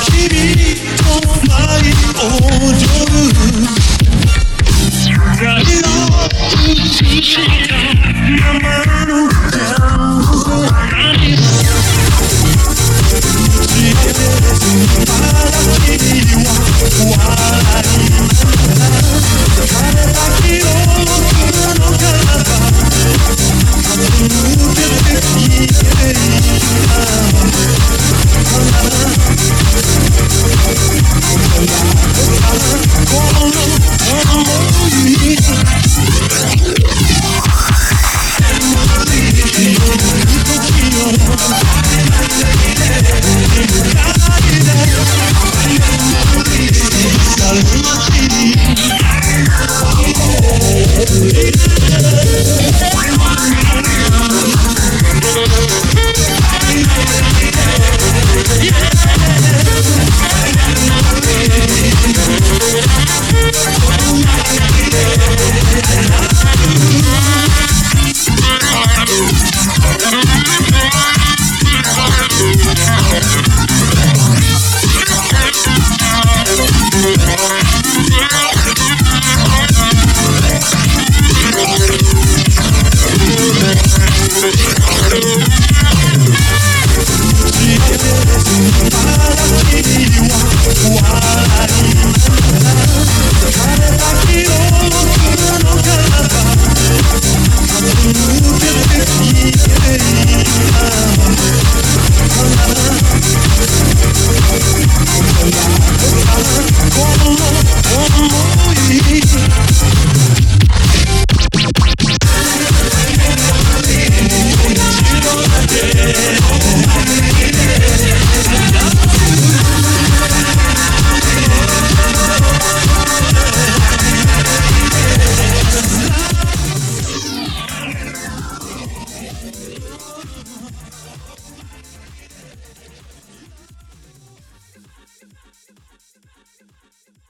Thank Goodbye, goodbye, goodbye, goodbye, goodbye.